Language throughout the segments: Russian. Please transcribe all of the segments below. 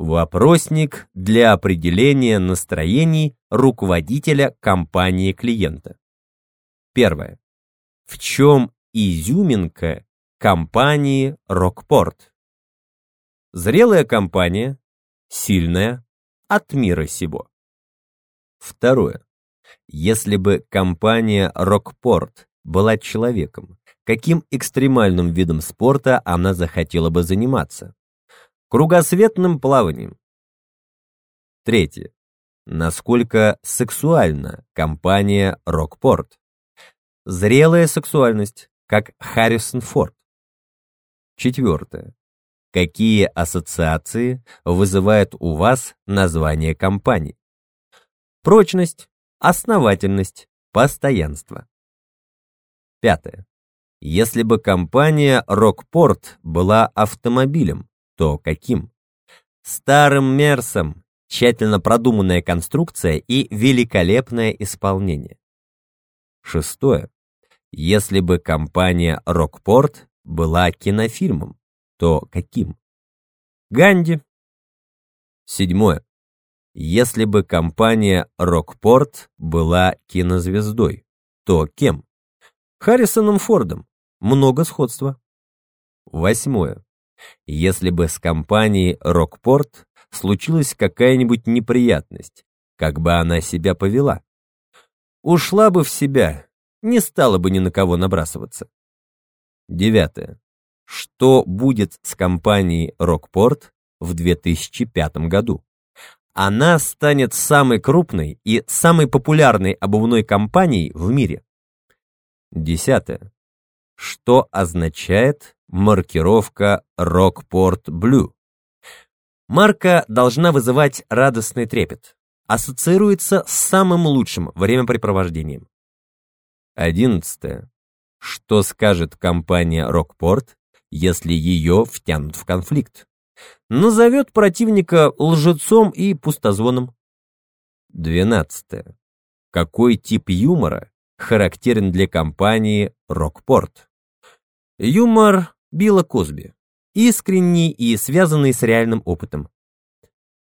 Вопросник для определения настроений руководителя компании клиента. Первое. В чем изюминка компании Рокпорт? Зрелая компания, сильная, от мира сего. Второе. Если бы компания Рокпорт была человеком, каким экстремальным видом спорта она захотела бы заниматься? Кругосветным плаванием. Третье. Насколько сексуальна компания Рокпорт? Зрелая сексуальность, как Харрисон Форд. Четвертое. Какие ассоциации вызывает у вас название компании? Прочность, основательность, постоянство. Пятое. Если бы компания Рокпорт была автомобилем, то каким? Старым Мерсом, тщательно продуманная конструкция и великолепное исполнение. Шестое. Если бы компания Рокпорт была кинофильмом, то каким? Ганди. Седьмое. Если бы компания Рокпорт была кинозвездой, то кем? Харрисоном Фордом. Много сходства. Восьмое. Если бы с компанией Рокпорт случилась какая-нибудь неприятность, как бы она себя повела? Ушла бы в себя, не стала бы ни на кого набрасываться. Девятое. Что будет с компанией Рокпорт в 2005 году? Она станет самой крупной и самой популярной обувной компанией в мире. Десятое. Что означает маркировка Rockport Blue? Марка должна вызывать радостный трепет, ассоциируется с самым лучшим времяпрепровождением. Одиннадцатое. Что скажет компания Rockport, если ее втянут в конфликт? Назовет противника лжецом и пустозвоном. Двенадцатое. Какой тип юмора характерен для компании Rockport? Юмор Билла Косби. Искренний и связанный с реальным опытом.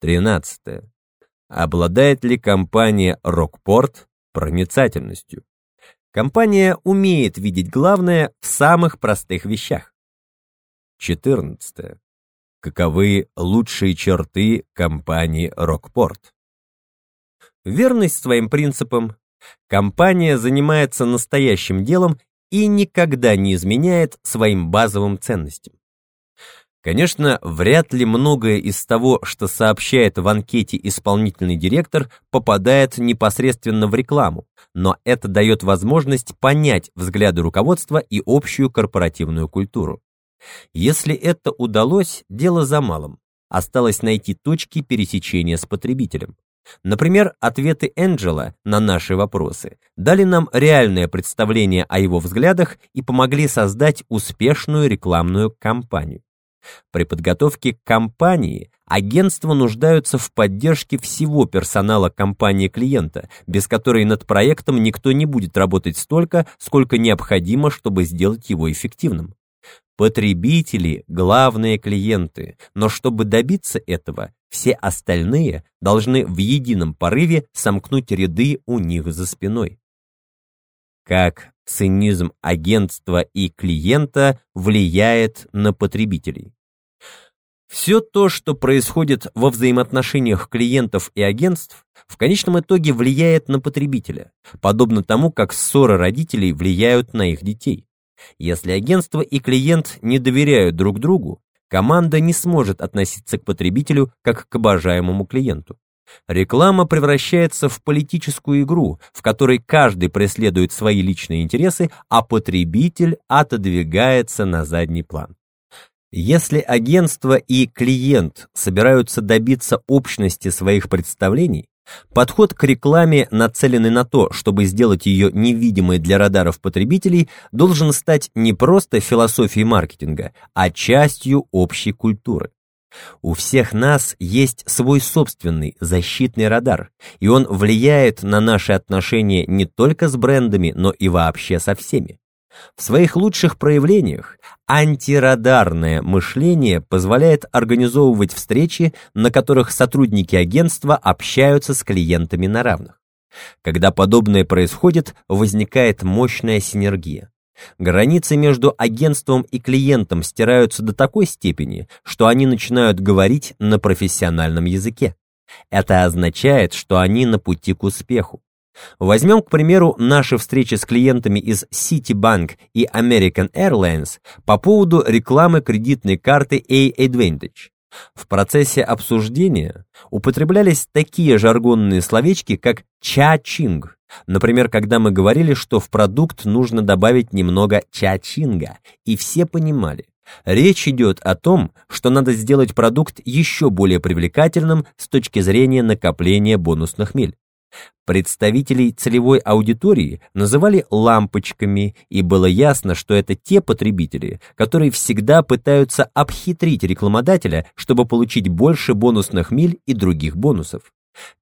Тринадцатое. Обладает ли компания Rockport проницательностью? Компания умеет видеть главное в самых простых вещах. 14. Каковы лучшие черты компании Rockport? Верность своим принципам. Компания занимается настоящим делом и никогда не изменяет своим базовым ценностям. Конечно, вряд ли многое из того, что сообщает в анкете исполнительный директор, попадает непосредственно в рекламу, но это дает возможность понять взгляды руководства и общую корпоративную культуру. Если это удалось, дело за малым. Осталось найти точки пересечения с потребителем. Например, ответы Энджела на наши вопросы дали нам реальное представление о его взглядах и помогли создать успешную рекламную кампанию. При подготовке к кампании агентства нуждаются в поддержке всего персонала компании клиента, без которой над проектом никто не будет работать столько, сколько необходимо, чтобы сделать его эффективным. Потребители – главные клиенты, но чтобы добиться этого, все остальные должны в едином порыве сомкнуть ряды у них за спиной. Как цинизм агентства и клиента влияет на потребителей? Все то, что происходит во взаимоотношениях клиентов и агентств, в конечном итоге влияет на потребителя, подобно тому, как ссоры родителей влияют на их детей. Если агентство и клиент не доверяют друг другу, команда не сможет относиться к потребителю как к обожаемому клиенту. Реклама превращается в политическую игру, в которой каждый преследует свои личные интересы, а потребитель отодвигается на задний план. Если агентство и клиент собираются добиться общности своих представлений, подход к рекламе, нацеленный на то, чтобы сделать ее невидимой для радаров потребителей, должен стать не просто философией маркетинга, а частью общей культуры. У всех нас есть свой собственный защитный радар, и он влияет на наши отношения не только с брендами, но и вообще со всеми. В своих лучших проявлениях антирадарное мышление позволяет организовывать встречи, на которых сотрудники агентства общаются с клиентами на равных. Когда подобное происходит, возникает мощная синергия. Границы между агентством и клиентом стираются до такой степени, что они начинают говорить на профессиональном языке. Это означает, что они на пути к успеху. Возьмем, к примеру, наши встречи с клиентами из Citibank и American Airlines по поводу рекламы кредитной карты A-Advantage. В процессе обсуждения употреблялись такие жаргонные словечки, как «ча-чинг», Например, когда мы говорили, что в продукт нужно добавить немного чачинга, и все понимали, речь идет о том, что надо сделать продукт еще более привлекательным с точки зрения накопления бонусных миль. Представителей целевой аудитории называли лампочками, и было ясно, что это те потребители, которые всегда пытаются обхитрить рекламодателя, чтобы получить больше бонусных миль и других бонусов.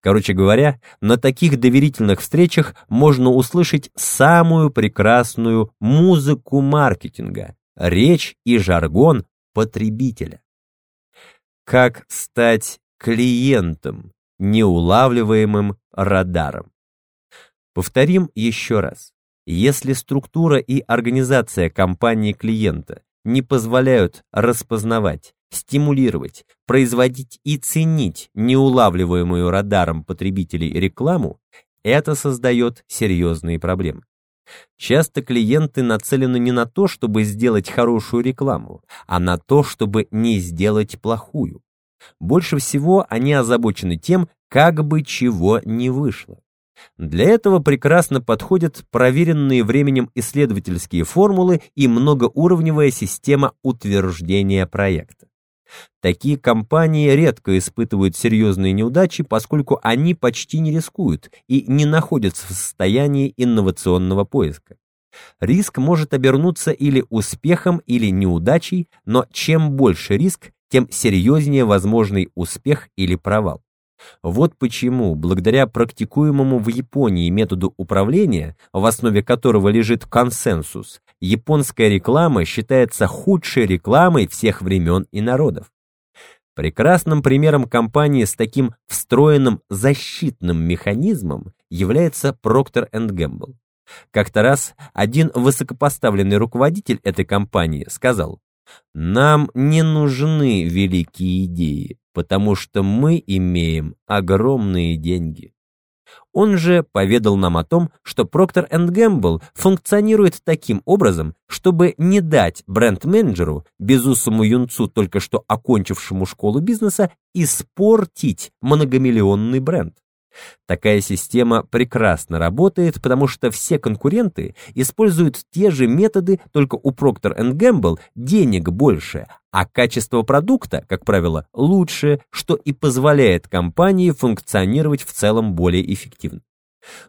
Короче говоря, на таких доверительных встречах можно услышать самую прекрасную музыку маркетинга, речь и жаргон потребителя. Как стать клиентом, неулавливаемым радаром? Повторим еще раз. Если структура и организация компании клиента не позволяют распознавать, стимулировать, производить и ценить неулавливаемую радаром потребителей рекламу, это создает серьезные проблемы. Часто клиенты нацелены не на то, чтобы сделать хорошую рекламу, а на то, чтобы не сделать плохую. Больше всего они озабочены тем, как бы чего не вышло. Для этого прекрасно подходят проверенные временем исследовательские формулы и многоуровневая система утверждения проекта. Такие компании редко испытывают серьезные неудачи, поскольку они почти не рискуют и не находятся в состоянии инновационного поиска. Риск может обернуться или успехом, или неудачей, но чем больше риск, тем серьезнее возможный успех или провал. Вот почему, благодаря практикуемому в Японии методу управления, в основе которого лежит консенсус, японская реклама считается худшей рекламой всех времен и народов. Прекрасным примером компании с таким встроенным защитным механизмом является Procter Gamble. Как-то раз один высокопоставленный руководитель этой компании сказал, «Нам не нужны великие идеи, потому что мы имеем огромные деньги. Он же поведал нам о том, что Procter Gamble функционирует таким образом, чтобы не дать бренд-менеджеру, безусому юнцу, только что окончившему школу бизнеса, испортить многомиллионный бренд. Такая система прекрасно работает, потому что все конкуренты используют те же методы, только у Procter Gamble денег больше, а качество продукта, как правило, лучше, что и позволяет компании функционировать в целом более эффективно.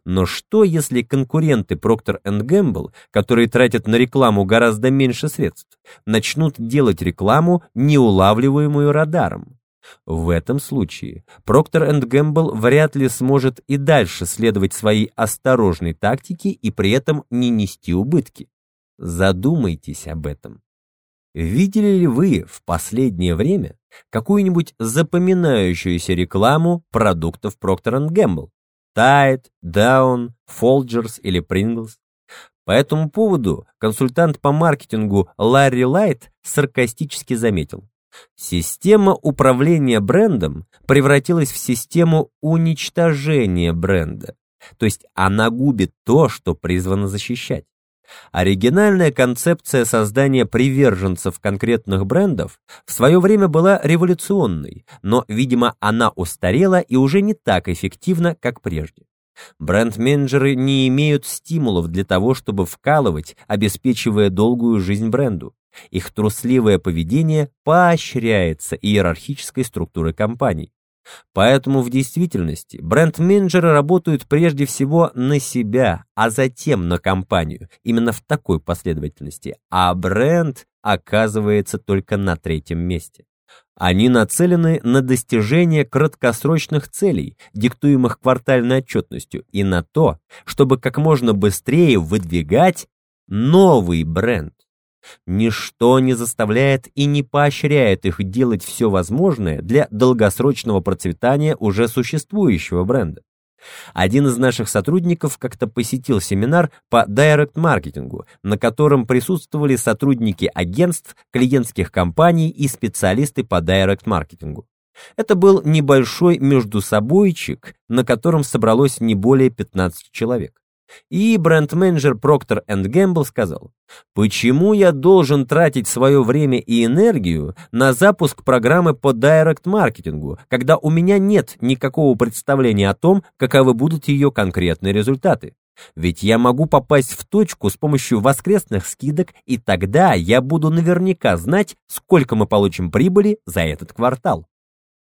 Но что, если конкуренты Procter Gamble, которые тратят на рекламу гораздо меньше средств, начнут делать рекламу, неулавливаемую радаром? В этом случае Procter Gamble вряд ли сможет и дальше следовать своей осторожной тактике и при этом не нести убытки. Задумайтесь об этом. Видели ли вы в последнее время какую-нибудь запоминающуюся рекламу продуктов Procter Gamble? Tide, Down, Folgers или Pringles? По этому поводу консультант по маркетингу Ларри Лайт саркастически заметил. Система управления брендом превратилась в систему уничтожения бренда, то есть она губит то, что призвано защищать. Оригинальная концепция создания приверженцев конкретных брендов в свое время была революционной, но, видимо, она устарела и уже не так эффективна, как прежде. Бренд-менеджеры не имеют стимулов для того, чтобы вкалывать, обеспечивая долгую жизнь бренду. Их трусливое поведение поощряется иерархической структурой компаний. Поэтому в действительности бренд-менеджеры работают прежде всего на себя, а затем на компанию, именно в такой последовательности, а бренд оказывается только на третьем месте. Они нацелены на достижение краткосрочных целей, диктуемых квартальной отчетностью, и на то, чтобы как можно быстрее выдвигать новый бренд. Ничто не заставляет и не поощряет их делать все возможное для долгосрочного процветания уже существующего бренда. Один из наших сотрудников как-то посетил семинар по директ-маркетингу, на котором присутствовали сотрудники агентств, клиентских компаний и специалисты по директ-маркетингу. Это был небольшой междусобойчик, на котором собралось не более 15 человек. И бренд-менеджер Procter Gamble сказал, «Почему я должен тратить свое время и энергию на запуск программы по директ-маркетингу, когда у меня нет никакого представления о том, каковы будут ее конкретные результаты? Ведь я могу попасть в точку с помощью воскресных скидок, и тогда я буду наверняка знать, сколько мы получим прибыли за этот квартал».